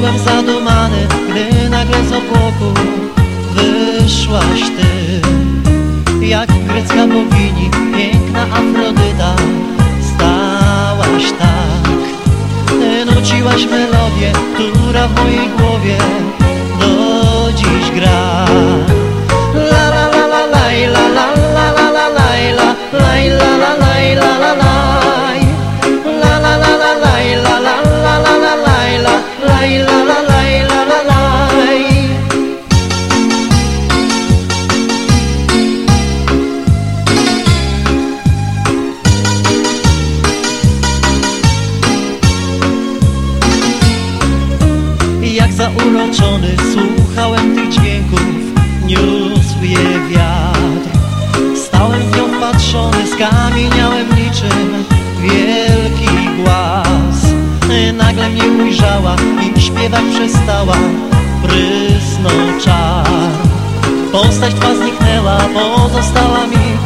Byłem zadumany, gdy nagle z obłoku wyszłaś ty. Jak grecka bogini, piękna Afrodyta Stałaś tak. Nuciłaś melodię, która w mojej głowie do dziś gra. Jak zauroczony słuchałem tych dźwięków Niósł je wiatr. Stałem w nią patrzony, skamieniałem niczym Wielki głaz. Nagle mnie ujrzała i śpiewać przestała Prysnął czar. Postać twa zniknęła, pozostała mi